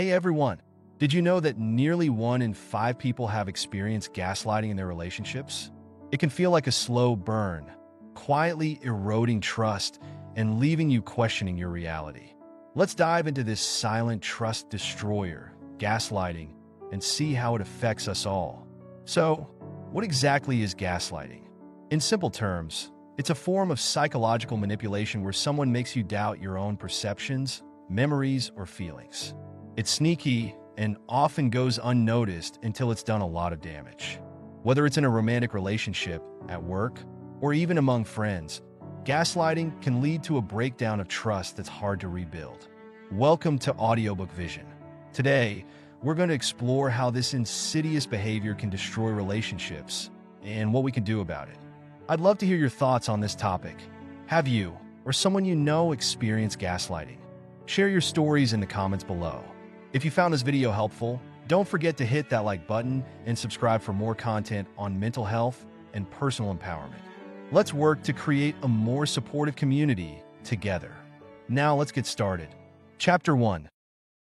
Hey everyone! Did you know that nearly one in five people have experienced gaslighting in their relationships? It can feel like a slow burn, quietly eroding trust and leaving you questioning your reality. Let's dive into this silent trust destroyer, gaslighting, and see how it affects us all. So, what exactly is gaslighting? In simple terms, it's a form of psychological manipulation where someone makes you doubt your own perceptions, memories, or feelings. It's sneaky and often goes unnoticed until it's done a lot of damage. Whether it's in a romantic relationship, at work, or even among friends, gaslighting can lead to a breakdown of trust that's hard to rebuild. Welcome to Audiobook Vision. Today, we're going to explore how this insidious behavior can destroy relationships and what we can do about it. I'd love to hear your thoughts on this topic. Have you, or someone you know, experienced gaslighting? Share your stories in the comments below. If you found this video helpful, don't forget to hit that like button and subscribe for more content on mental health and personal empowerment. Let's work to create a more supportive community together. Now let's get started. Chapter 1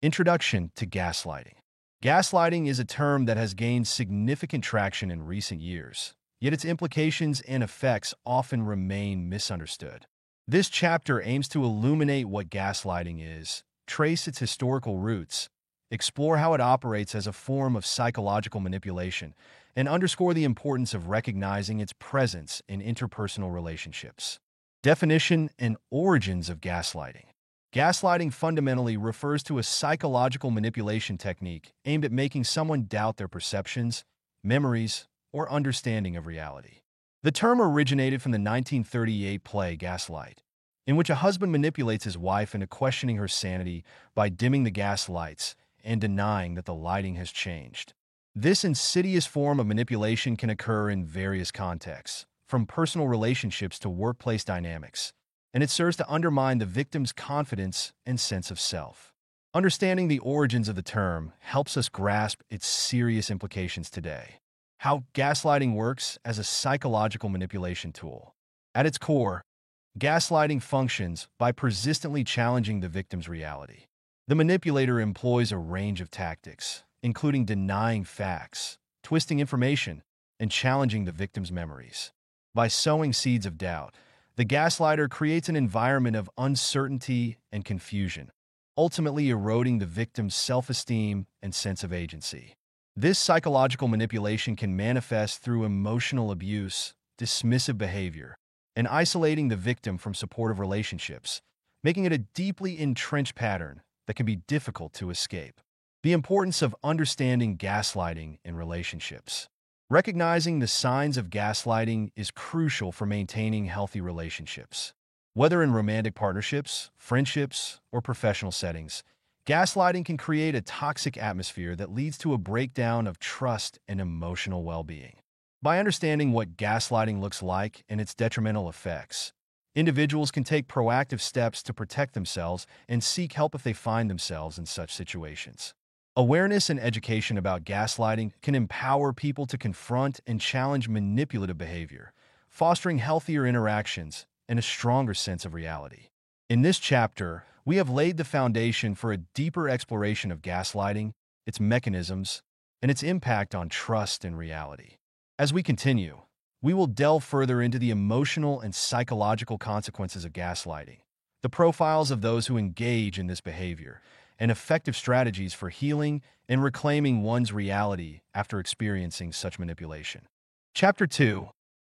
Introduction to Gaslighting Gaslighting is a term that has gained significant traction in recent years, yet its implications and effects often remain misunderstood. This chapter aims to illuminate what gaslighting is, trace its historical roots, explore how it operates as a form of psychological manipulation, and underscore the importance of recognizing its presence in interpersonal relationships. Definition and origins of gaslighting. Gaslighting fundamentally refers to a psychological manipulation technique aimed at making someone doubt their perceptions, memories, or understanding of reality. The term originated from the 1938 play Gaslight, in which a husband manipulates his wife into questioning her sanity by dimming the gas lights and denying that the lighting has changed. This insidious form of manipulation can occur in various contexts, from personal relationships to workplace dynamics, and it serves to undermine the victim's confidence and sense of self. Understanding the origins of the term helps us grasp its serious implications today. How gaslighting works as a psychological manipulation tool. At its core, gaslighting functions by persistently challenging the victim's reality. The manipulator employs a range of tactics, including denying facts, twisting information, and challenging the victim's memories. By sowing seeds of doubt, the gaslighter creates an environment of uncertainty and confusion, ultimately eroding the victim's self-esteem and sense of agency. This psychological manipulation can manifest through emotional abuse, dismissive behavior, and isolating the victim from supportive relationships, making it a deeply entrenched pattern that can be difficult to escape. The importance of understanding gaslighting in relationships. Recognizing the signs of gaslighting is crucial for maintaining healthy relationships. Whether in romantic partnerships, friendships, or professional settings, gaslighting can create a toxic atmosphere that leads to a breakdown of trust and emotional well-being. By understanding what gaslighting looks like and its detrimental effects, Individuals can take proactive steps to protect themselves and seek help if they find themselves in such situations. Awareness and education about gaslighting can empower people to confront and challenge manipulative behavior, fostering healthier interactions and a stronger sense of reality. In this chapter, we have laid the foundation for a deeper exploration of gaslighting, its mechanisms, and its impact on trust and reality. As we continue, we will delve further into the emotional and psychological consequences of gaslighting, the profiles of those who engage in this behavior, and effective strategies for healing and reclaiming one's reality after experiencing such manipulation. Chapter 2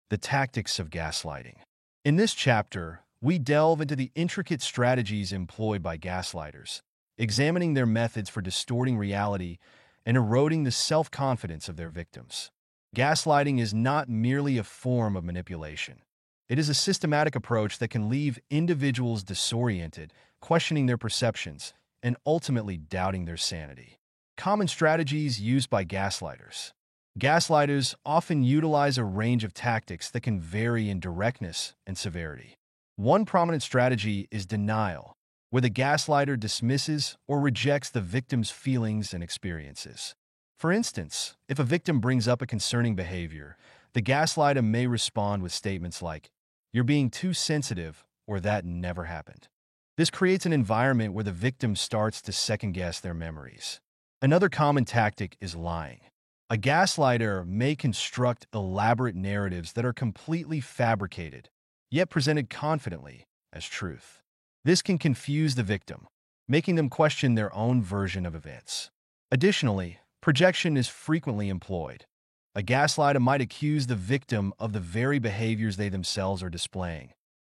The Tactics of Gaslighting. In this chapter, we delve into the intricate strategies employed by gaslighters, examining their methods for distorting reality and eroding the self confidence of their victims. Gaslighting is not merely a form of manipulation. It is a systematic approach that can leave individuals disoriented, questioning their perceptions, and ultimately doubting their sanity. Common strategies used by gaslighters. Gaslighters often utilize a range of tactics that can vary in directness and severity. One prominent strategy is denial, where the gaslighter dismisses or rejects the victim's feelings and experiences. For instance, if a victim brings up a concerning behavior, the gaslighter may respond with statements like, You're being too sensitive, or that never happened. This creates an environment where the victim starts to second-guess their memories. Another common tactic is lying. A gaslighter may construct elaborate narratives that are completely fabricated, yet presented confidently as truth. This can confuse the victim, making them question their own version of events. Additionally, projection is frequently employed. A gaslighter might accuse the victim of the very behaviors they themselves are displaying,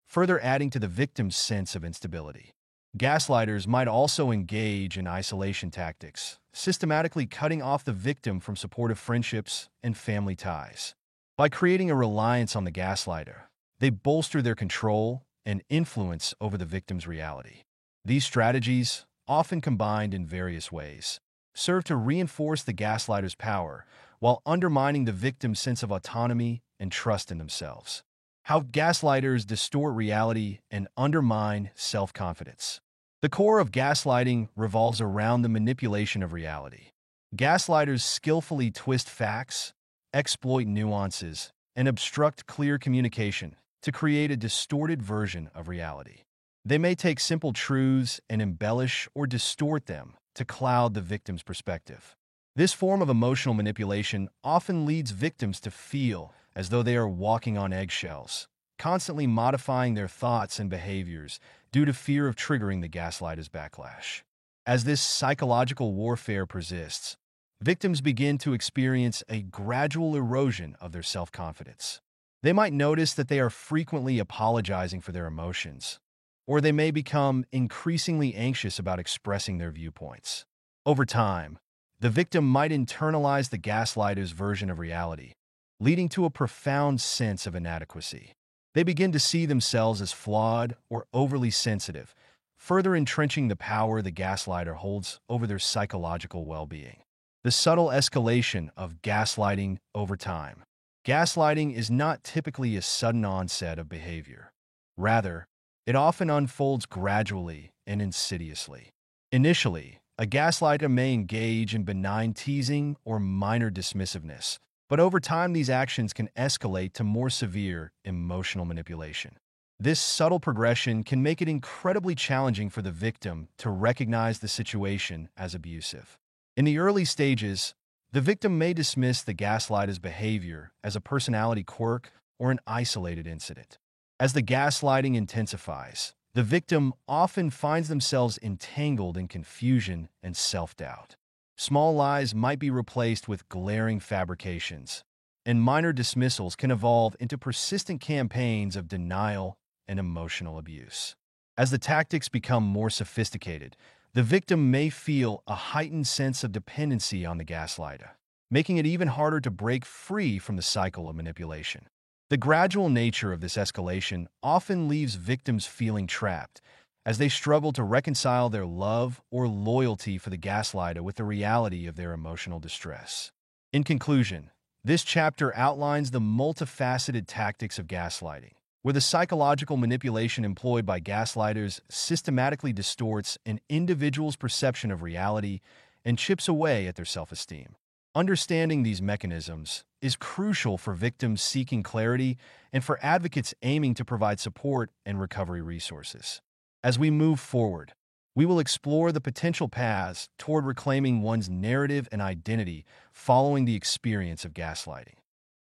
further adding to the victim's sense of instability. Gaslighters might also engage in isolation tactics, systematically cutting off the victim from supportive friendships and family ties. By creating a reliance on the gaslighter, they bolster their control and influence over the victim's reality. These strategies, often combined in various ways, serve to reinforce the gaslighter's power while undermining the victim's sense of autonomy and trust in themselves. How gaslighters distort reality and undermine self-confidence. The core of gaslighting revolves around the manipulation of reality. Gaslighters skillfully twist facts, exploit nuances, and obstruct clear communication to create a distorted version of reality. They may take simple truths and embellish or distort them to cloud the victim's perspective. This form of emotional manipulation often leads victims to feel as though they are walking on eggshells, constantly modifying their thoughts and behaviors due to fear of triggering the gaslighter's backlash. As this psychological warfare persists, victims begin to experience a gradual erosion of their self-confidence. They might notice that they are frequently apologizing for their emotions, or they may become increasingly anxious about expressing their viewpoints. Over time, the victim might internalize the gaslighter's version of reality, leading to a profound sense of inadequacy. They begin to see themselves as flawed or overly sensitive, further entrenching the power the gaslighter holds over their psychological well-being. The subtle escalation of gaslighting over time. Gaslighting is not typically a sudden onset of behavior. Rather, it often unfolds gradually and insidiously. Initially, a gaslighter may engage in benign teasing or minor dismissiveness, but over time, these actions can escalate to more severe emotional manipulation. This subtle progression can make it incredibly challenging for the victim to recognize the situation as abusive. In the early stages, the victim may dismiss the gaslighter's behavior as a personality quirk or an isolated incident. As the gaslighting intensifies, the victim often finds themselves entangled in confusion and self-doubt. Small lies might be replaced with glaring fabrications, and minor dismissals can evolve into persistent campaigns of denial and emotional abuse. As the tactics become more sophisticated, the victim may feel a heightened sense of dependency on the gaslighter, making it even harder to break free from the cycle of manipulation. The gradual nature of this escalation often leaves victims feeling trapped as they struggle to reconcile their love or loyalty for the gaslighter with the reality of their emotional distress. In conclusion, this chapter outlines the multifaceted tactics of gaslighting, where the psychological manipulation employed by gaslighters systematically distorts an individual's perception of reality and chips away at their self-esteem. Understanding these mechanisms is crucial for victims seeking clarity and for advocates aiming to provide support and recovery resources. As we move forward, we will explore the potential paths toward reclaiming one's narrative and identity following the experience of gaslighting.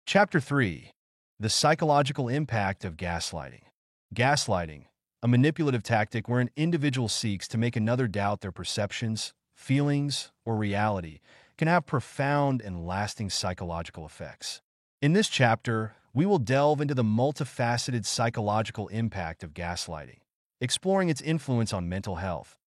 Chapter 3 The Psychological Impact of Gaslighting. Gaslighting, a manipulative tactic where an individual seeks to make another doubt their perceptions, feelings, or reality, can have profound and lasting psychological effects. In this chapter, we will delve into the multifaceted psychological impact of gaslighting exploring its influence on mental health,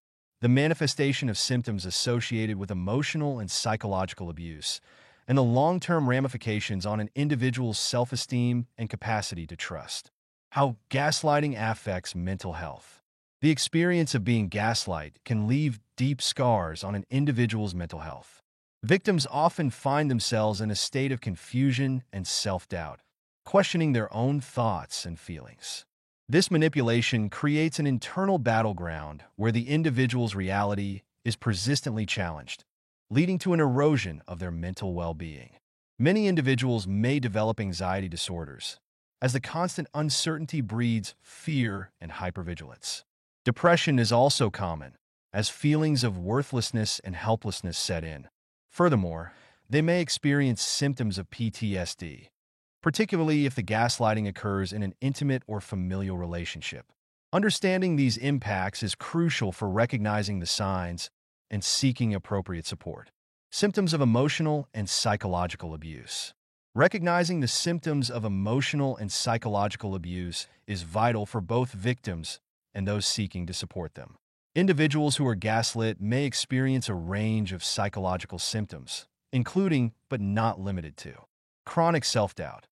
the manifestation of symptoms associated with emotional and psychological abuse, and the long-term ramifications on an individual's self-esteem and capacity to trust. How gaslighting affects mental health. The experience of being gaslight can leave deep scars on an individual's mental health. Victims often find themselves in a state of confusion and self-doubt, questioning their own thoughts and feelings. This manipulation creates an internal battleground where the individual's reality is persistently challenged, leading to an erosion of their mental well-being. Many individuals may develop anxiety disorders, as the constant uncertainty breeds fear and hypervigilance. Depression is also common, as feelings of worthlessness and helplessness set in. Furthermore, they may experience symptoms of PTSD, particularly if the gaslighting occurs in an intimate or familial relationship. Understanding these impacts is crucial for recognizing the signs and seeking appropriate support. Symptoms of emotional and psychological abuse. Recognizing the symptoms of emotional and psychological abuse is vital for both victims and those seeking to support them. Individuals who are gaslit may experience a range of psychological symptoms, including, but not limited to, chronic self-doubt.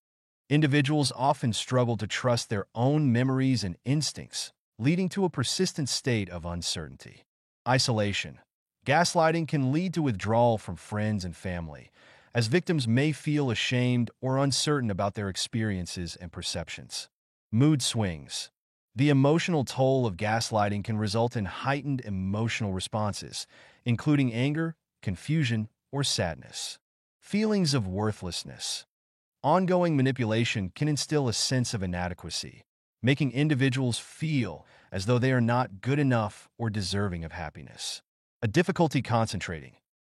Individuals often struggle to trust their own memories and instincts, leading to a persistent state of uncertainty. Isolation. Gaslighting can lead to withdrawal from friends and family, as victims may feel ashamed or uncertain about their experiences and perceptions. Mood swings. The emotional toll of gaslighting can result in heightened emotional responses, including anger, confusion, or sadness. Feelings of worthlessness. Ongoing manipulation can instill a sense of inadequacy, making individuals feel as though they are not good enough or deserving of happiness. A difficulty concentrating.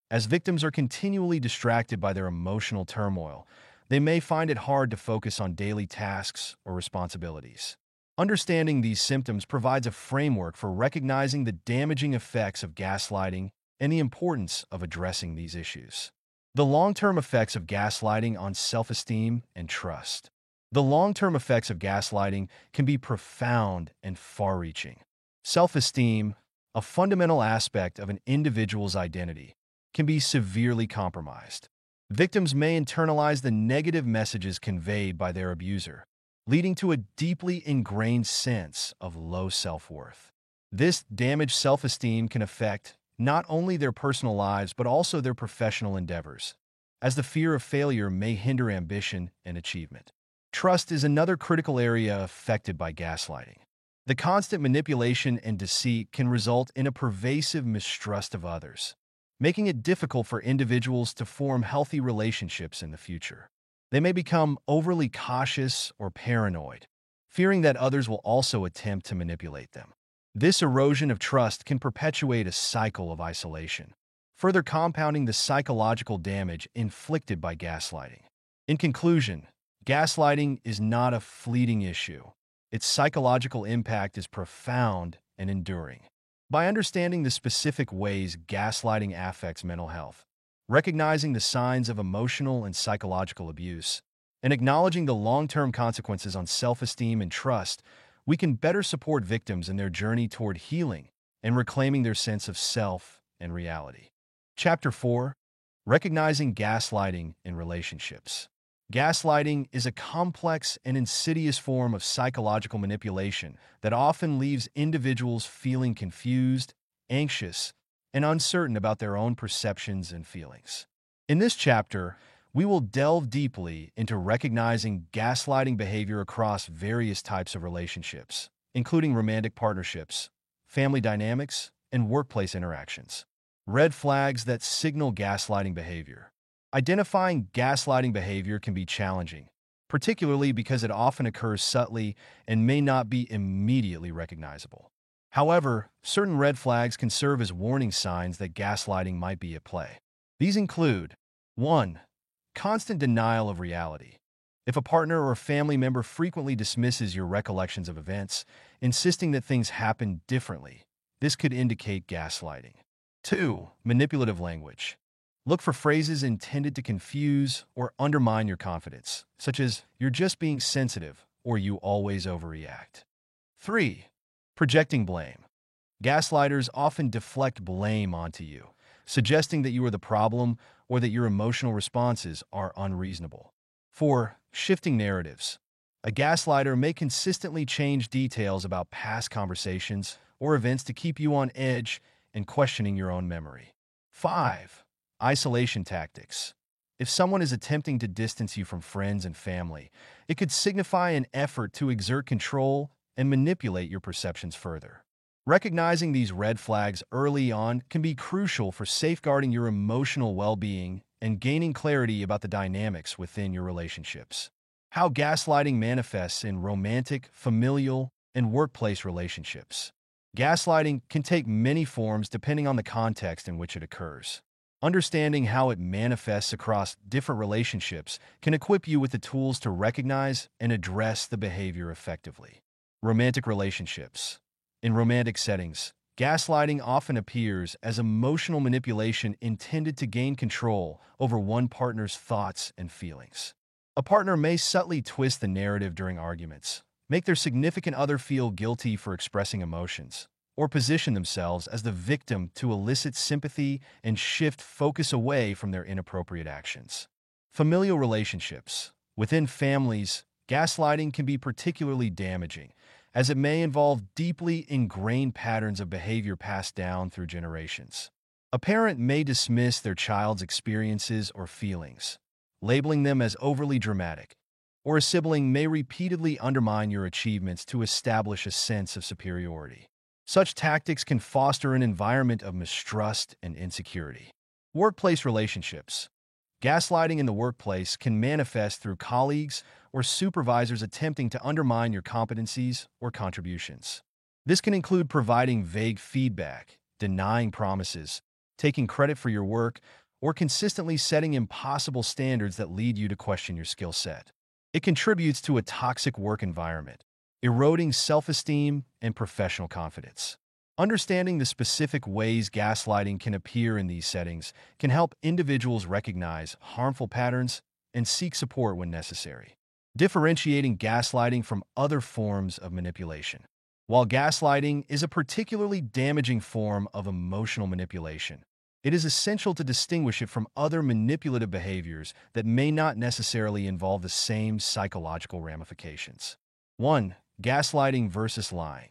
As victims are continually distracted by their emotional turmoil, they may find it hard to focus on daily tasks or responsibilities. Understanding these symptoms provides a framework for recognizing the damaging effects of gaslighting and the importance of addressing these issues. The long-term effects of gaslighting on self-esteem and trust. The long-term effects of gaslighting can be profound and far-reaching. Self-esteem, a fundamental aspect of an individual's identity, can be severely compromised. Victims may internalize the negative messages conveyed by their abuser, leading to a deeply ingrained sense of low self-worth. This damaged self-esteem can affect not only their personal lives but also their professional endeavors, as the fear of failure may hinder ambition and achievement. Trust is another critical area affected by gaslighting. The constant manipulation and deceit can result in a pervasive mistrust of others, making it difficult for individuals to form healthy relationships in the future. They may become overly cautious or paranoid, fearing that others will also attempt to manipulate them. This erosion of trust can perpetuate a cycle of isolation, further compounding the psychological damage inflicted by gaslighting. In conclusion, gaslighting is not a fleeting issue. Its psychological impact is profound and enduring. By understanding the specific ways gaslighting affects mental health, recognizing the signs of emotional and psychological abuse, and acknowledging the long-term consequences on self-esteem and trust, we can better support victims in their journey toward healing and reclaiming their sense of self and reality. Chapter 4 Recognizing Gaslighting in Relationships. Gaslighting is a complex and insidious form of psychological manipulation that often leaves individuals feeling confused, anxious, and uncertain about their own perceptions and feelings. In this chapter, we will delve deeply into recognizing gaslighting behavior across various types of relationships, including romantic partnerships, family dynamics, and workplace interactions. Red flags that signal gaslighting behavior. Identifying gaslighting behavior can be challenging, particularly because it often occurs subtly and may not be immediately recognizable. However, certain red flags can serve as warning signs that gaslighting might be at play. These include 1 constant denial of reality. If a partner or family member frequently dismisses your recollections of events, insisting that things happened differently, this could indicate gaslighting. 2. Manipulative language. Look for phrases intended to confuse or undermine your confidence, such as, you're just being sensitive, or you always overreact. 3. Projecting blame. Gaslighters often deflect blame onto you, suggesting that you are the problem or that your emotional responses are unreasonable. 4. Shifting narratives. A gaslighter may consistently change details about past conversations or events to keep you on edge and questioning your own memory. 5. Isolation tactics. If someone is attempting to distance you from friends and family, it could signify an effort to exert control and manipulate your perceptions further. Recognizing these red flags early on can be crucial for safeguarding your emotional well-being and gaining clarity about the dynamics within your relationships. How gaslighting manifests in romantic, familial, and workplace relationships. Gaslighting can take many forms depending on the context in which it occurs. Understanding how it manifests across different relationships can equip you with the tools to recognize and address the behavior effectively. Romantic relationships. In romantic settings, gaslighting often appears as emotional manipulation intended to gain control over one partner's thoughts and feelings. A partner may subtly twist the narrative during arguments, make their significant other feel guilty for expressing emotions, or position themselves as the victim to elicit sympathy and shift focus away from their inappropriate actions. Familial relationships. Within families, gaslighting can be particularly damaging, as it may involve deeply ingrained patterns of behavior passed down through generations. A parent may dismiss their child's experiences or feelings, labeling them as overly dramatic, or a sibling may repeatedly undermine your achievements to establish a sense of superiority. Such tactics can foster an environment of mistrust and insecurity. Workplace relationships. Gaslighting in the workplace can manifest through colleagues or supervisors attempting to undermine your competencies or contributions. This can include providing vague feedback, denying promises, taking credit for your work, or consistently setting impossible standards that lead you to question your skill set. It contributes to a toxic work environment, eroding self-esteem and professional confidence. Understanding the specific ways gaslighting can appear in these settings can help individuals recognize harmful patterns and seek support when necessary. Differentiating gaslighting from other forms of manipulation. While gaslighting is a particularly damaging form of emotional manipulation, it is essential to distinguish it from other manipulative behaviors that may not necessarily involve the same psychological ramifications. 1. Gaslighting versus lying.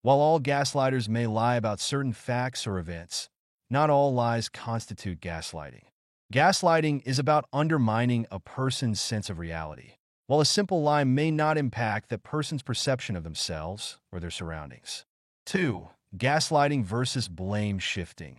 While all gaslighters may lie about certain facts or events, not all lies constitute gaslighting. Gaslighting is about undermining a person's sense of reality, while a simple lie may not impact that person's perception of themselves or their surroundings. 2. Gaslighting versus blame shifting.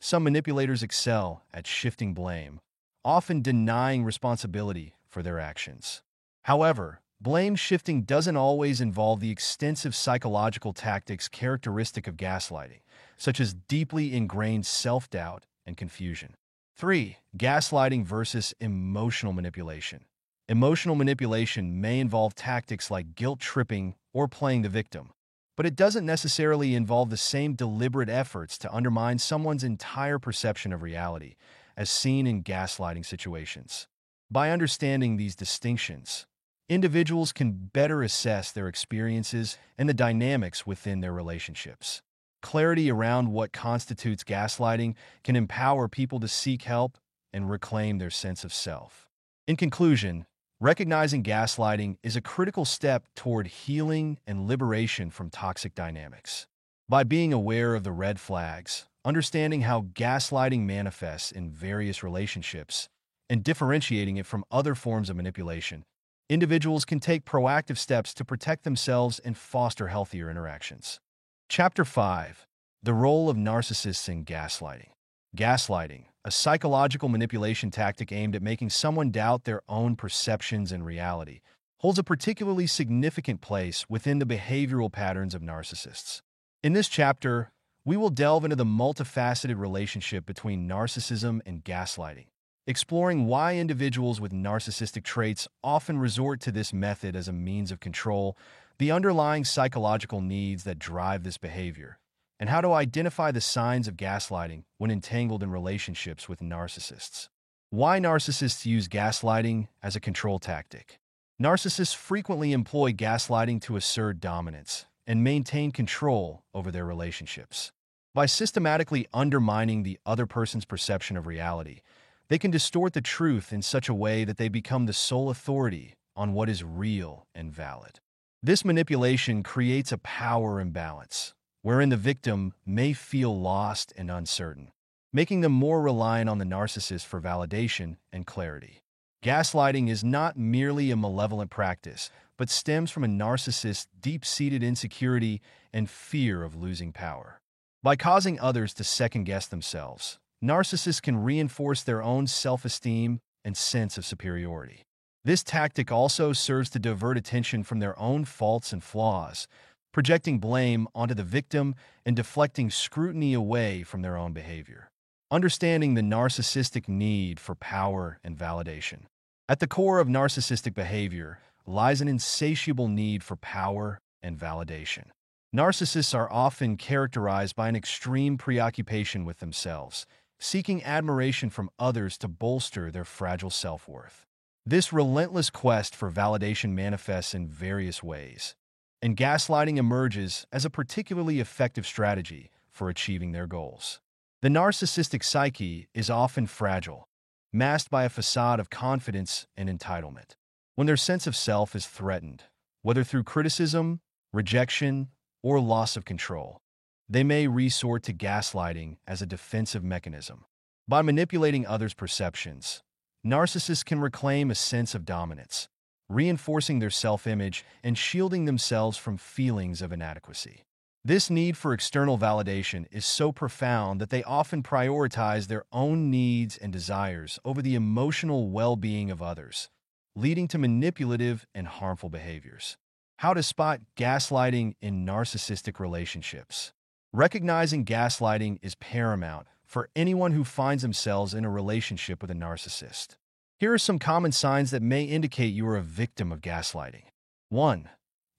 Some manipulators excel at shifting blame, often denying responsibility for their actions. However, Blame shifting doesn't always involve the extensive psychological tactics characteristic of gaslighting, such as deeply ingrained self-doubt and confusion. 3. Gaslighting versus emotional manipulation. Emotional manipulation may involve tactics like guilt tripping or playing the victim, but it doesn't necessarily involve the same deliberate efforts to undermine someone's entire perception of reality, as seen in gaslighting situations. By understanding these distinctions, individuals can better assess their experiences and the dynamics within their relationships. Clarity around what constitutes gaslighting can empower people to seek help and reclaim their sense of self. In conclusion, recognizing gaslighting is a critical step toward healing and liberation from toxic dynamics. By being aware of the red flags, understanding how gaslighting manifests in various relationships, and differentiating it from other forms of manipulation, individuals can take proactive steps to protect themselves and foster healthier interactions. Chapter 5 The Role of Narcissists in Gaslighting. Gaslighting, a psychological manipulation tactic aimed at making someone doubt their own perceptions and reality, holds a particularly significant place within the behavioral patterns of narcissists. In this chapter, we will delve into the multifaceted relationship between narcissism and gaslighting, exploring why individuals with narcissistic traits often resort to this method as a means of control, the underlying psychological needs that drive this behavior, and how to identify the signs of gaslighting when entangled in relationships with narcissists. Why narcissists use gaslighting as a control tactic. Narcissists frequently employ gaslighting to assert dominance and maintain control over their relationships. By systematically undermining the other person's perception of reality, they can distort the truth in such a way that they become the sole authority on what is real and valid. This manipulation creates a power imbalance, wherein the victim may feel lost and uncertain, making them more reliant on the narcissist for validation and clarity. Gaslighting is not merely a malevolent practice, but stems from a narcissist's deep-seated insecurity and fear of losing power. By causing others to second-guess themselves, narcissists can reinforce their own self-esteem and sense of superiority. This tactic also serves to divert attention from their own faults and flaws, projecting blame onto the victim and deflecting scrutiny away from their own behavior. Understanding the narcissistic need for power and validation. At the core of narcissistic behavior lies an insatiable need for power and validation. Narcissists are often characterized by an extreme preoccupation with themselves, seeking admiration from others to bolster their fragile self-worth. This relentless quest for validation manifests in various ways, and gaslighting emerges as a particularly effective strategy for achieving their goals. The narcissistic psyche is often fragile, masked by a facade of confidence and entitlement. When their sense of self is threatened, whether through criticism, rejection, or loss of control, they may resort to gaslighting as a defensive mechanism. By manipulating others' perceptions, narcissists can reclaim a sense of dominance, reinforcing their self-image and shielding themselves from feelings of inadequacy. This need for external validation is so profound that they often prioritize their own needs and desires over the emotional well-being of others, leading to manipulative and harmful behaviors. How to spot gaslighting in narcissistic relationships. Recognizing gaslighting is paramount for anyone who finds themselves in a relationship with a narcissist. Here are some common signs that may indicate you are a victim of gaslighting. 1.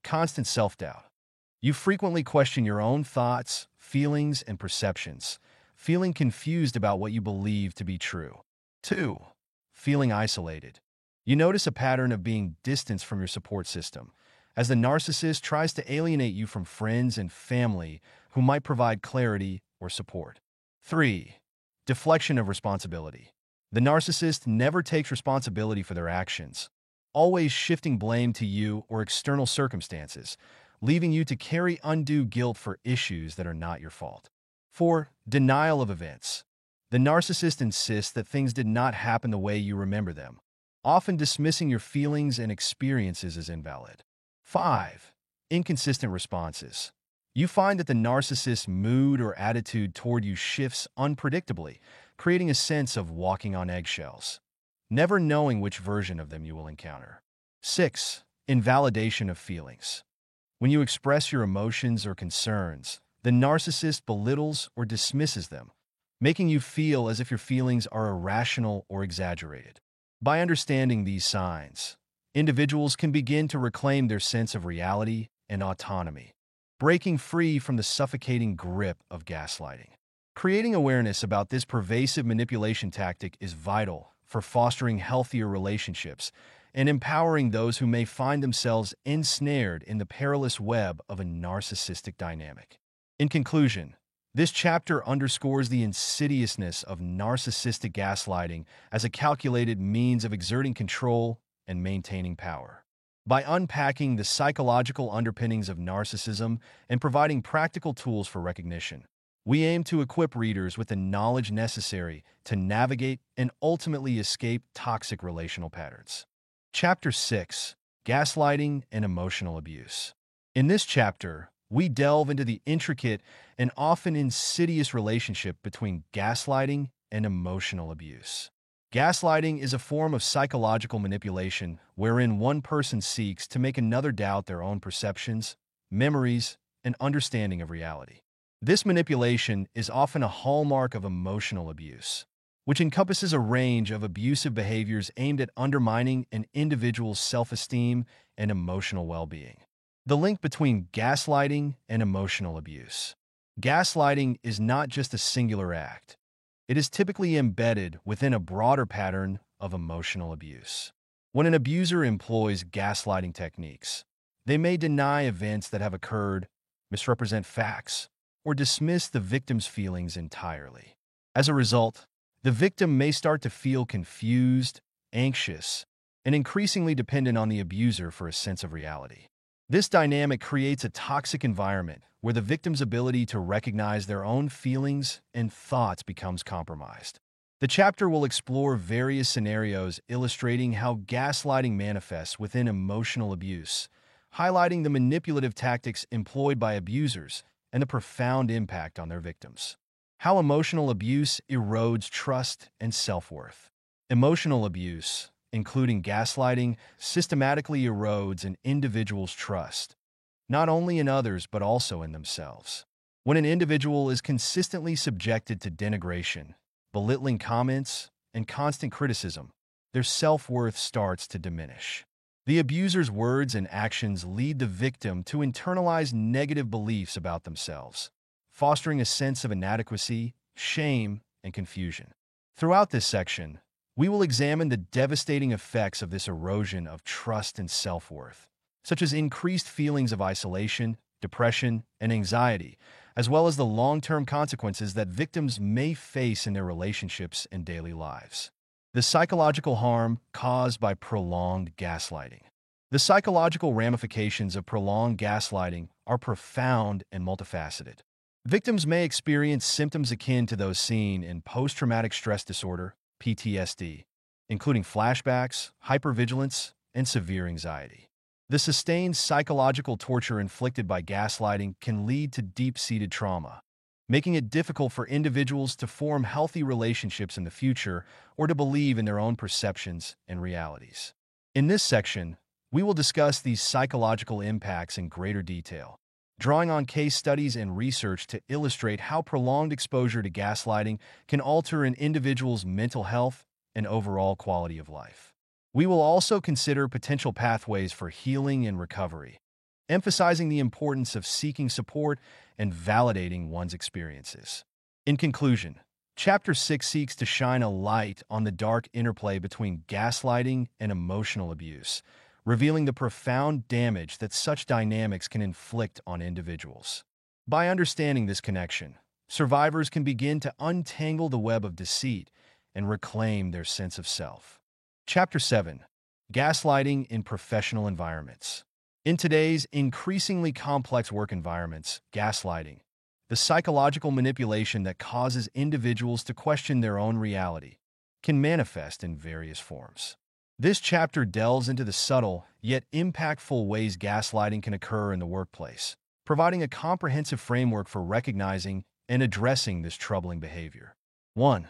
Constant self-doubt. You frequently question your own thoughts, feelings, and perceptions, feeling confused about what you believe to be true. 2. Feeling isolated. You notice a pattern of being distanced from your support system, as the narcissist tries to alienate you from friends and family who might provide clarity or support. 3. Deflection of responsibility. The narcissist never takes responsibility for their actions, always shifting blame to you or external circumstances, leaving you to carry undue guilt for issues that are not your fault. 4. Denial of events. The narcissist insists that things did not happen the way you remember them, often dismissing your feelings and experiences as invalid. 5. Inconsistent responses. You find that the narcissist's mood or attitude toward you shifts unpredictably, creating a sense of walking on eggshells, never knowing which version of them you will encounter. 6. Invalidation of feelings. When you express your emotions or concerns, the narcissist belittles or dismisses them, making you feel as if your feelings are irrational or exaggerated. By understanding these signs, individuals can begin to reclaim their sense of reality and autonomy, breaking free from the suffocating grip of gaslighting. Creating awareness about this pervasive manipulation tactic is vital for fostering healthier relationships and empowering those who may find themselves ensnared in the perilous web of a narcissistic dynamic. In conclusion, this chapter underscores the insidiousness of narcissistic gaslighting as a calculated means of exerting control and maintaining power. By unpacking the psychological underpinnings of narcissism and providing practical tools for recognition, we aim to equip readers with the knowledge necessary to navigate and ultimately escape toxic relational patterns. Chapter 6 Gaslighting and Emotional Abuse. In this chapter, we delve into the intricate and often insidious relationship between gaslighting and emotional abuse. Gaslighting is a form of psychological manipulation wherein one person seeks to make another doubt their own perceptions, memories, and understanding of reality. This manipulation is often a hallmark of emotional abuse, which encompasses a range of abusive behaviors aimed at undermining an individual's self-esteem and emotional well-being. The link between gaslighting and emotional abuse. Gaslighting is not just a singular act. It is typically embedded within a broader pattern of emotional abuse. When an abuser employs gaslighting techniques, they may deny events that have occurred, misrepresent facts, or dismiss the victim's feelings entirely. As a result, the victim may start to feel confused, anxious, and increasingly dependent on the abuser for a sense of reality. This dynamic creates a toxic environment where the victim's ability to recognize their own feelings and thoughts becomes compromised. The chapter will explore various scenarios illustrating how gaslighting manifests within emotional abuse, highlighting the manipulative tactics employed by abusers and the profound impact on their victims. How emotional abuse erodes trust and self-worth. Emotional abuse, including gaslighting, systematically erodes an individual's trust, not only in others but also in themselves. When an individual is consistently subjected to denigration, belittling comments, and constant criticism, their self-worth starts to diminish. The abuser's words and actions lead the victim to internalize negative beliefs about themselves, fostering a sense of inadequacy, shame, and confusion. Throughout this section, we will examine the devastating effects of this erosion of trust and self-worth, such as increased feelings of isolation, depression, and anxiety, as well as the long-term consequences that victims may face in their relationships and daily lives. The psychological harm caused by prolonged gaslighting. The psychological ramifications of prolonged gaslighting are profound and multifaceted. Victims may experience symptoms akin to those seen in post-traumatic stress disorder, PTSD, including flashbacks, hypervigilance, and severe anxiety. The sustained psychological torture inflicted by gaslighting can lead to deep-seated trauma, making it difficult for individuals to form healthy relationships in the future or to believe in their own perceptions and realities. In this section, we will discuss these psychological impacts in greater detail, drawing on case studies and research to illustrate how prolonged exposure to gaslighting can alter an individual's mental health and overall quality of life. We will also consider potential pathways for healing and recovery, emphasizing the importance of seeking support and validating one's experiences. In conclusion, Chapter 6 seeks to shine a light on the dark interplay between gaslighting and emotional abuse, revealing the profound damage that such dynamics can inflict on individuals. By understanding this connection, survivors can begin to untangle the web of deceit and reclaim their sense of self. Chapter 7 Gaslighting in Professional Environments. In today's increasingly complex work environments, gaslighting, the psychological manipulation that causes individuals to question their own reality, can manifest in various forms. This chapter delves into the subtle, yet impactful ways gaslighting can occur in the workplace, providing a comprehensive framework for recognizing and addressing this troubling behavior. 1.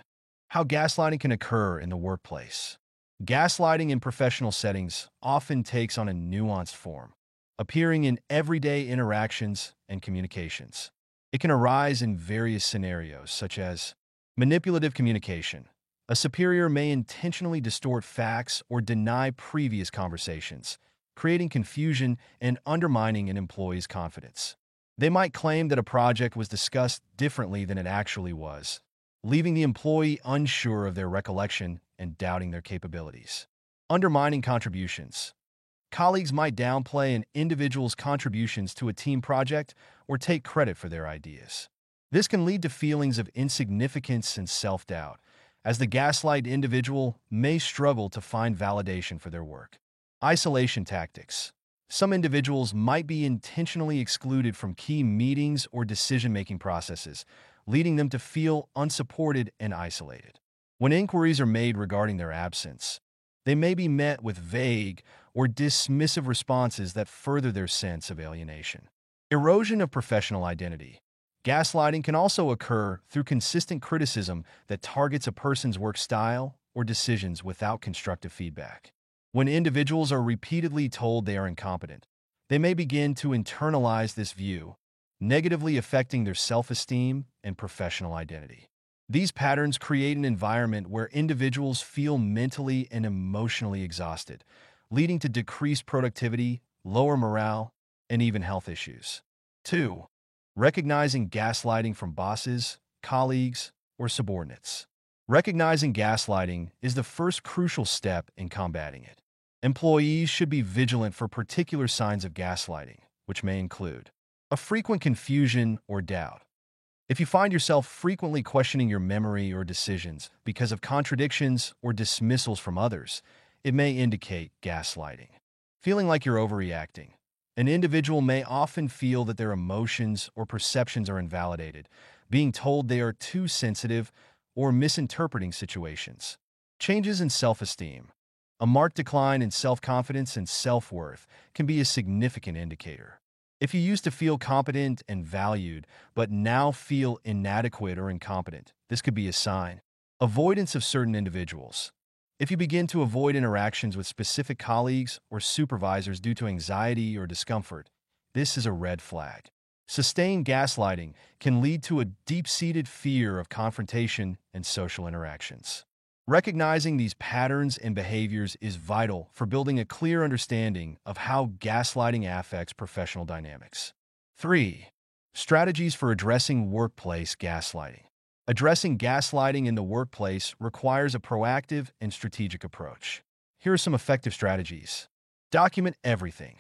How gaslighting can occur in the workplace. Gaslighting in professional settings often takes on a nuanced form, appearing in everyday interactions and communications. It can arise in various scenarios, such as manipulative communication. A superior may intentionally distort facts or deny previous conversations, creating confusion and undermining an employee's confidence. They might claim that a project was discussed differently than it actually was, leaving the employee unsure of their recollection and doubting their capabilities. Undermining contributions. Colleagues might downplay an individual's contributions to a team project or take credit for their ideas. This can lead to feelings of insignificance and self-doubt, as the gaslight individual may struggle to find validation for their work. Isolation tactics. Some individuals might be intentionally excluded from key meetings or decision-making processes, leading them to feel unsupported and isolated. When inquiries are made regarding their absence, they may be met with vague or dismissive responses that further their sense of alienation. Erosion of professional identity. Gaslighting can also occur through consistent criticism that targets a person's work style or decisions without constructive feedback. When individuals are repeatedly told they are incompetent, they may begin to internalize this view, negatively affecting their self-esteem and professional identity. These patterns create an environment where individuals feel mentally and emotionally exhausted, leading to decreased productivity, lower morale, and even health issues. 2. Recognizing gaslighting from bosses, colleagues, or subordinates. Recognizing gaslighting is the first crucial step in combating it. Employees should be vigilant for particular signs of gaslighting, which may include a frequent confusion or doubt, if you find yourself frequently questioning your memory or decisions because of contradictions or dismissals from others, it may indicate gaslighting. Feeling like you're overreacting. An individual may often feel that their emotions or perceptions are invalidated, being told they are too sensitive or misinterpreting situations. Changes in self-esteem. A marked decline in self-confidence and self-worth can be a significant indicator. If you used to feel competent and valued, but now feel inadequate or incompetent, this could be a sign. Avoidance of certain individuals. If you begin to avoid interactions with specific colleagues or supervisors due to anxiety or discomfort, this is a red flag. Sustained gaslighting can lead to a deep-seated fear of confrontation and social interactions. Recognizing these patterns and behaviors is vital for building a clear understanding of how gaslighting affects professional dynamics. 3. Strategies for addressing workplace gaslighting. Addressing gaslighting in the workplace requires a proactive and strategic approach. Here are some effective strategies. Document everything.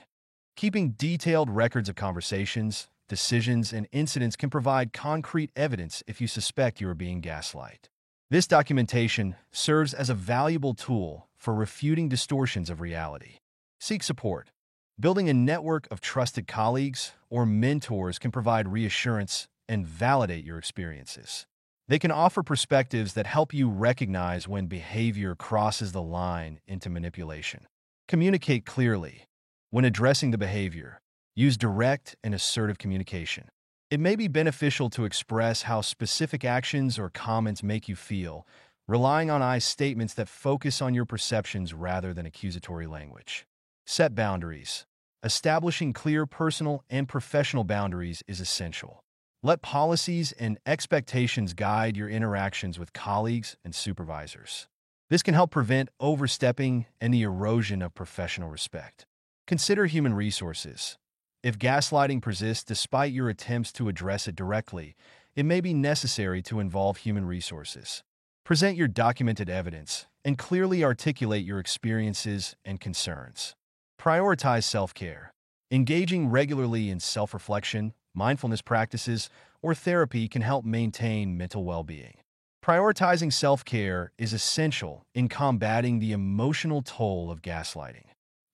Keeping detailed records of conversations, decisions, and incidents can provide concrete evidence if you suspect you are being gaslight. This documentation serves as a valuable tool for refuting distortions of reality. Seek support. Building a network of trusted colleagues or mentors can provide reassurance and validate your experiences. They can offer perspectives that help you recognize when behavior crosses the line into manipulation. Communicate clearly. When addressing the behavior, use direct and assertive communication. It may be beneficial to express how specific actions or comments make you feel, relying on I statements that focus on your perceptions rather than accusatory language. Set boundaries. Establishing clear personal and professional boundaries is essential. Let policies and expectations guide your interactions with colleagues and supervisors. This can help prevent overstepping and the erosion of professional respect. Consider human resources. If gaslighting persists despite your attempts to address it directly, it may be necessary to involve human resources. Present your documented evidence and clearly articulate your experiences and concerns. Prioritize self-care. Engaging regularly in self-reflection, mindfulness practices, or therapy can help maintain mental well-being. Prioritizing self-care is essential in combating the emotional toll of gaslighting.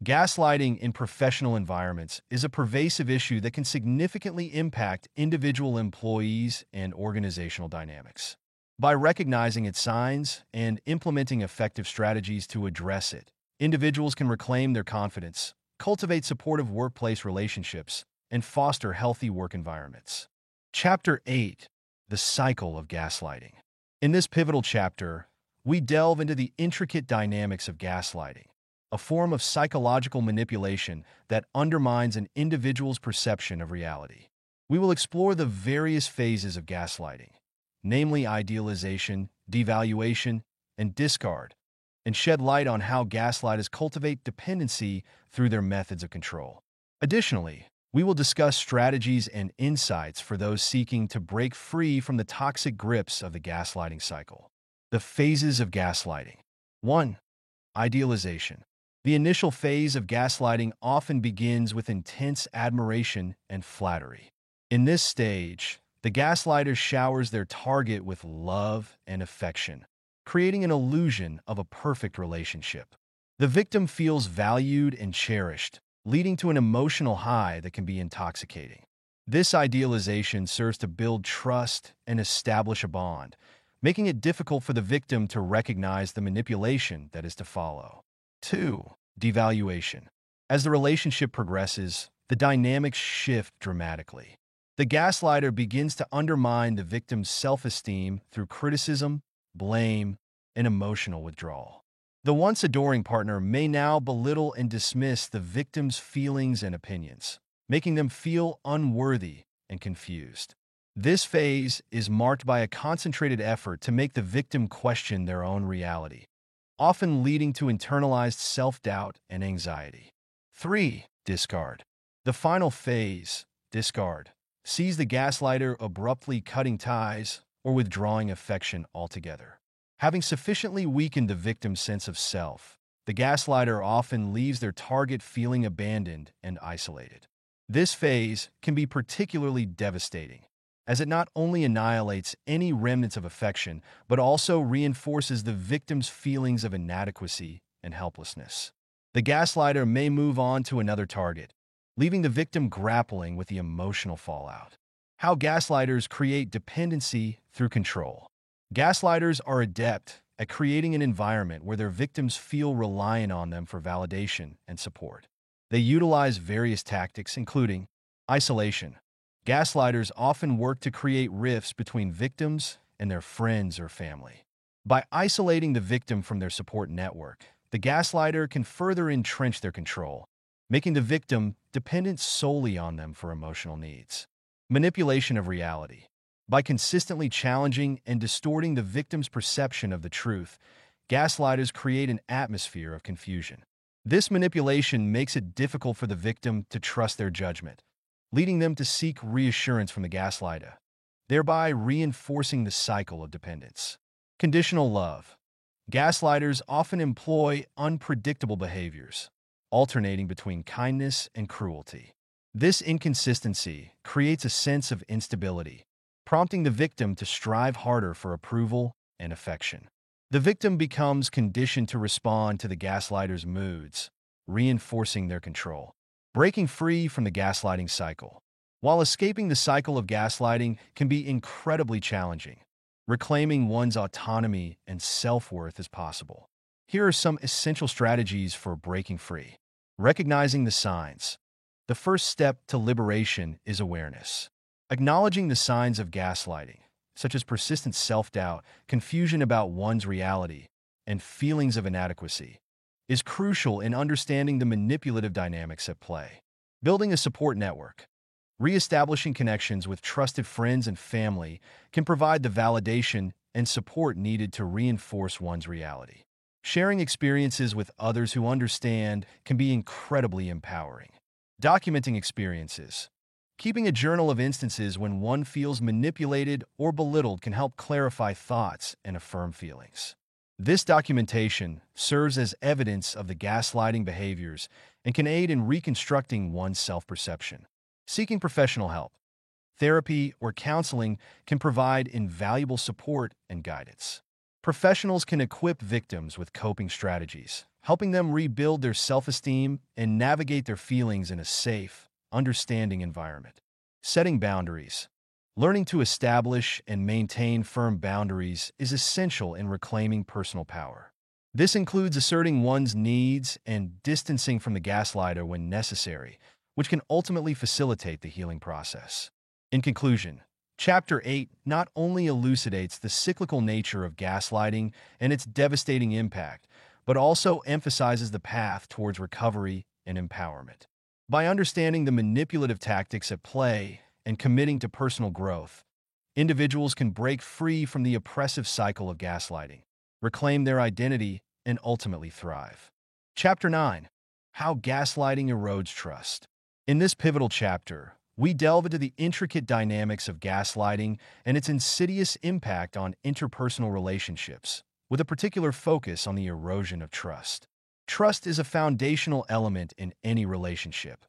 Gaslighting in professional environments is a pervasive issue that can significantly impact individual employees and organizational dynamics. By recognizing its signs and implementing effective strategies to address it, individuals can reclaim their confidence, cultivate supportive workplace relationships, and foster healthy work environments. Chapter 8 The Cycle of Gaslighting. In this pivotal chapter, we delve into the intricate dynamics of gaslighting, a form of psychological manipulation that undermines an individual's perception of reality. We will explore the various phases of gaslighting, namely idealization, devaluation, and discard, and shed light on how gaslighters cultivate dependency through their methods of control. Additionally, we will discuss strategies and insights for those seeking to break free from the toxic grips of the gaslighting cycle. The phases of gaslighting. 1. Idealization. The initial phase of gaslighting often begins with intense admiration and flattery. In this stage, the gaslighter showers their target with love and affection, creating an illusion of a perfect relationship. The victim feels valued and cherished, leading to an emotional high that can be intoxicating. This idealization serves to build trust and establish a bond, making it difficult for the victim to recognize the manipulation that is to follow. 2. Devaluation. As the relationship progresses, the dynamics shift dramatically. The gaslighter begins to undermine the victim's self-esteem through criticism, blame, and emotional withdrawal. The once adoring partner may now belittle and dismiss the victim's feelings and opinions, making them feel unworthy and confused. This phase is marked by a concentrated effort to make the victim question their own reality, often leading to internalized self-doubt and anxiety. 3. Discard. The final phase, discard, sees the gaslighter abruptly cutting ties or withdrawing affection altogether. Having sufficiently weakened the victim's sense of self, the gaslighter often leaves their target feeling abandoned and isolated. This phase can be particularly devastating, as it not only annihilates any remnants of affection, but also reinforces the victim's feelings of inadequacy and helplessness. The gaslighter may move on to another target, leaving the victim grappling with the emotional fallout. How gaslighters create dependency through control. Gaslighters are adept at creating an environment where their victims feel reliant on them for validation and support. They utilize various tactics, including isolation. Gaslighters often work to create rifts between victims and their friends or family. By isolating the victim from their support network, the gaslighter can further entrench their control, making the victim dependent solely on them for emotional needs. Manipulation of reality. By consistently challenging and distorting the victim's perception of the truth, gaslighters create an atmosphere of confusion. This manipulation makes it difficult for the victim to trust their judgment, leading them to seek reassurance from the gaslighter, thereby reinforcing the cycle of dependence. Conditional love. Gaslighters often employ unpredictable behaviors, alternating between kindness and cruelty. This inconsistency creates a sense of instability, prompting the victim to strive harder for approval and affection. The victim becomes conditioned to respond to the gaslighter's moods, reinforcing their control. Breaking free from the gaslighting cycle. While escaping the cycle of gaslighting can be incredibly challenging, reclaiming one's autonomy and self-worth is possible. Here are some essential strategies for breaking free. Recognizing the signs. The first step to liberation is awareness. Acknowledging the signs of gaslighting, such as persistent self-doubt, confusion about one's reality, and feelings of inadequacy, is crucial in understanding the manipulative dynamics at play. Building a support network. Re-establishing connections with trusted friends and family can provide the validation and support needed to reinforce one's reality. Sharing experiences with others who understand can be incredibly empowering. Documenting experiences. Keeping a journal of instances when one feels manipulated or belittled can help clarify thoughts and affirm feelings. This documentation serves as evidence of the gaslighting behaviors and can aid in reconstructing one's self-perception. Seeking professional help. Therapy or counseling can provide invaluable support and guidance. Professionals can equip victims with coping strategies, helping them rebuild their self-esteem and navigate their feelings in a safe, understanding environment. Setting boundaries. Learning to establish and maintain firm boundaries is essential in reclaiming personal power. This includes asserting one's needs and distancing from the gaslighter when necessary, which can ultimately facilitate the healing process. In conclusion, Chapter 8 not only elucidates the cyclical nature of gaslighting and its devastating impact, but also emphasizes the path towards recovery and empowerment. By understanding the manipulative tactics at play and committing to personal growth, individuals can break free from the oppressive cycle of gaslighting, reclaim their identity, and ultimately thrive. Chapter 9 How Gaslighting Erodes Trust. In this pivotal chapter, we delve into the intricate dynamics of gaslighting and its insidious impact on interpersonal relationships, with a particular focus on the erosion of trust. Trust is a foundational element in any relationship,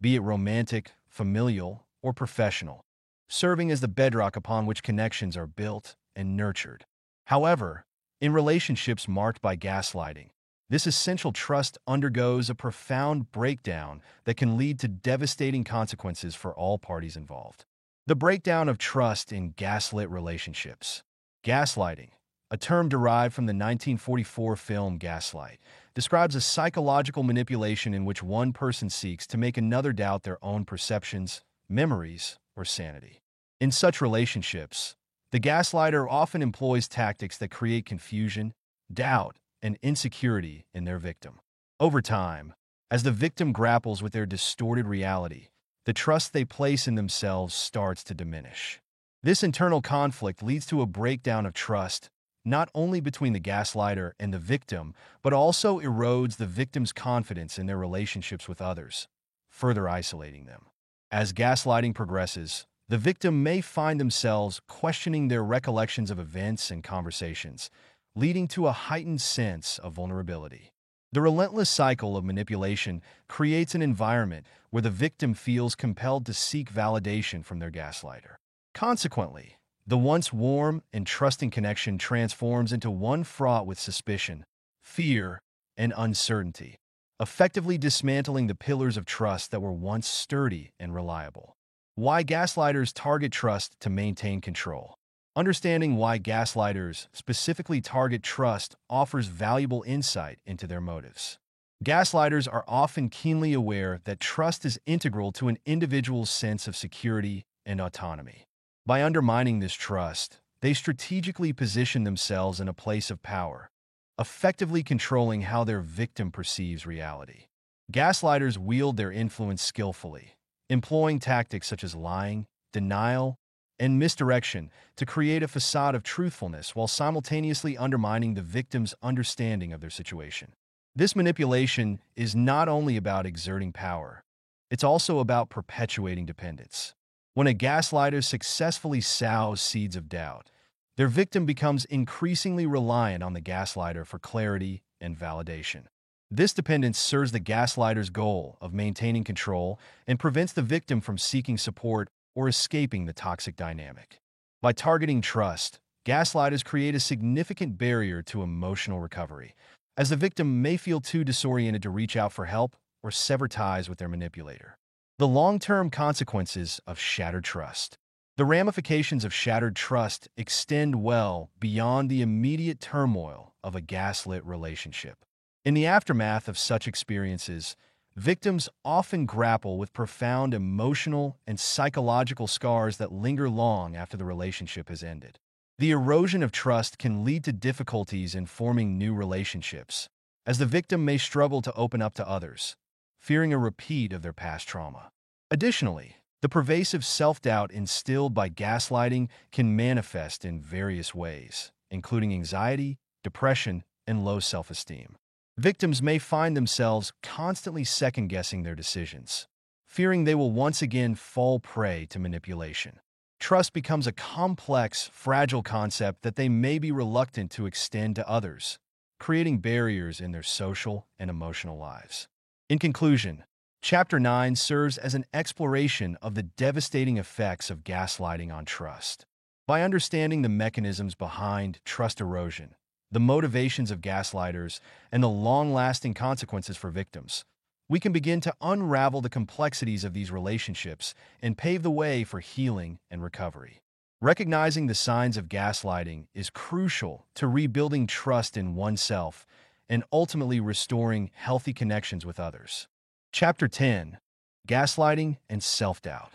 be it romantic, familial, or professional, serving as the bedrock upon which connections are built and nurtured. However, in relationships marked by gaslighting, this essential trust undergoes a profound breakdown that can lead to devastating consequences for all parties involved. The breakdown of trust in gaslit relationships. Gaslighting, a term derived from the 1944 film Gaslight, describes a psychological manipulation in which one person seeks to make another doubt their own perceptions, memories, or sanity. In such relationships, the gaslighter often employs tactics that create confusion, doubt, and insecurity in their victim. Over time, as the victim grapples with their distorted reality, the trust they place in themselves starts to diminish. This internal conflict leads to a breakdown of trust not only between the gaslighter and the victim, but also erodes the victim's confidence in their relationships with others, further isolating them. As gaslighting progresses, the victim may find themselves questioning their recollections of events and conversations, leading to a heightened sense of vulnerability. The relentless cycle of manipulation creates an environment where the victim feels compelled to seek validation from their gaslighter. Consequently, the once warm and trusting connection transforms into one fraught with suspicion, fear, and uncertainty, effectively dismantling the pillars of trust that were once sturdy and reliable. Why gaslighters target trust to maintain control. Understanding why gaslighters specifically target trust offers valuable insight into their motives. Gaslighters are often keenly aware that trust is integral to an individual's sense of security and autonomy. By undermining this trust, they strategically position themselves in a place of power, effectively controlling how their victim perceives reality. Gaslighters wield their influence skillfully, employing tactics such as lying, denial, and misdirection to create a facade of truthfulness while simultaneously undermining the victim's understanding of their situation. This manipulation is not only about exerting power, it's also about perpetuating dependence. When a gaslighter successfully sows seeds of doubt, their victim becomes increasingly reliant on the gaslighter for clarity and validation. This dependence serves the gaslighter's goal of maintaining control and prevents the victim from seeking support or escaping the toxic dynamic. By targeting trust, gaslighters create a significant barrier to emotional recovery, as the victim may feel too disoriented to reach out for help or sever ties with their manipulator. The long-term consequences of shattered trust. The ramifications of shattered trust extend well beyond the immediate turmoil of a gaslit relationship. In the aftermath of such experiences, victims often grapple with profound emotional and psychological scars that linger long after the relationship has ended. The erosion of trust can lead to difficulties in forming new relationships, as the victim may struggle to open up to others, fearing a repeat of their past trauma. Additionally, the pervasive self-doubt instilled by gaslighting can manifest in various ways, including anxiety, depression, and low self-esteem. Victims may find themselves constantly second-guessing their decisions, fearing they will once again fall prey to manipulation. Trust becomes a complex, fragile concept that they may be reluctant to extend to others, creating barriers in their social and emotional lives. In conclusion, Chapter 9 serves as an exploration of the devastating effects of gaslighting on trust. By understanding the mechanisms behind trust erosion, the motivations of gaslighters, and the long-lasting consequences for victims, we can begin to unravel the complexities of these relationships and pave the way for healing and recovery. Recognizing the signs of gaslighting is crucial to rebuilding trust in oneself and ultimately restoring healthy connections with others. Chapter 10 Gaslighting and Self Doubt.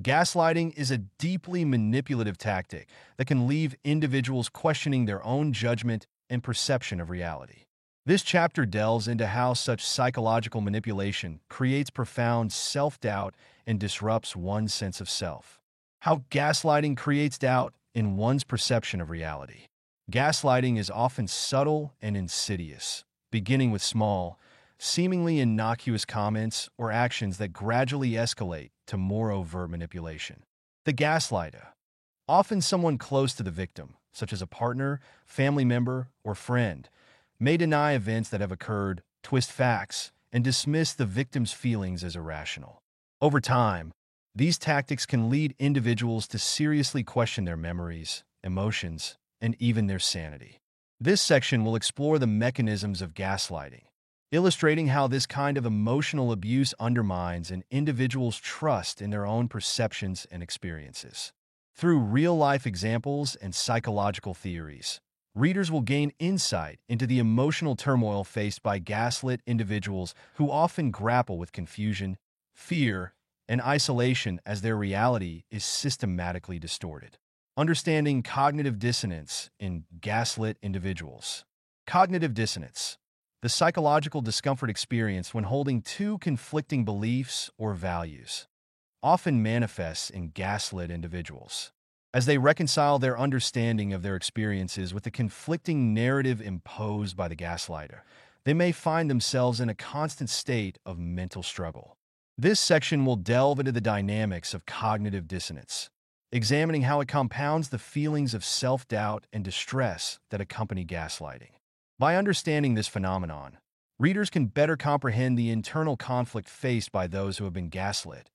Gaslighting is a deeply manipulative tactic that can leave individuals questioning their own judgment and perception of reality. This chapter delves into how such psychological manipulation creates profound self doubt and disrupts one's sense of self. How gaslighting creates doubt in one's perception of reality. Gaslighting is often subtle and insidious, beginning with small, seemingly innocuous comments or actions that gradually escalate to more overt manipulation. The gaslighter, often someone close to the victim, such as a partner, family member, or friend, may deny events that have occurred, twist facts, and dismiss the victim's feelings as irrational. Over time, these tactics can lead individuals to seriously question their memories, emotions, and even their sanity. This section will explore the mechanisms of gaslighting, illustrating how this kind of emotional abuse undermines an individual's trust in their own perceptions and experiences. Through real-life examples and psychological theories, readers will gain insight into the emotional turmoil faced by gaslit individuals who often grapple with confusion, fear, and isolation as their reality is systematically distorted. Understanding cognitive dissonance in gaslit individuals. Cognitive dissonance, the psychological discomfort experienced when holding two conflicting beliefs or values, often manifests in gaslit individuals. As they reconcile their understanding of their experiences with the conflicting narrative imposed by the gaslighter, they may find themselves in a constant state of mental struggle. This section will delve into the dynamics of cognitive dissonance, examining how it compounds the feelings of self-doubt and distress that accompany gaslighting. By understanding this phenomenon, readers can better comprehend the internal conflict faced by those who have been gaslit,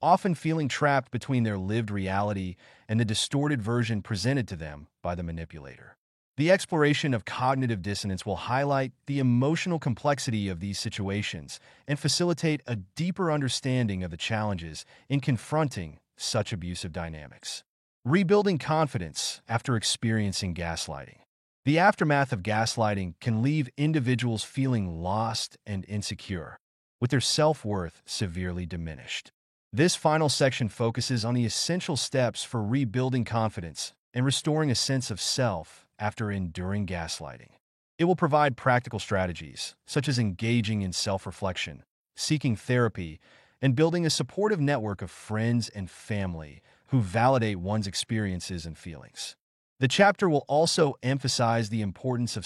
often feeling trapped between their lived reality and the distorted version presented to them by the manipulator. The exploration of cognitive dissonance will highlight the emotional complexity of these situations and facilitate a deeper understanding of the challenges in confronting such abusive dynamics. Rebuilding confidence after experiencing gaslighting. The aftermath of gaslighting can leave individuals feeling lost and insecure, with their self-worth severely diminished. This final section focuses on the essential steps for rebuilding confidence and restoring a sense of self after enduring gaslighting. It will provide practical strategies, such as engaging in self-reflection, seeking therapy, and building a supportive network of friends and family who validate one's experiences and feelings. The chapter will also emphasize the importance of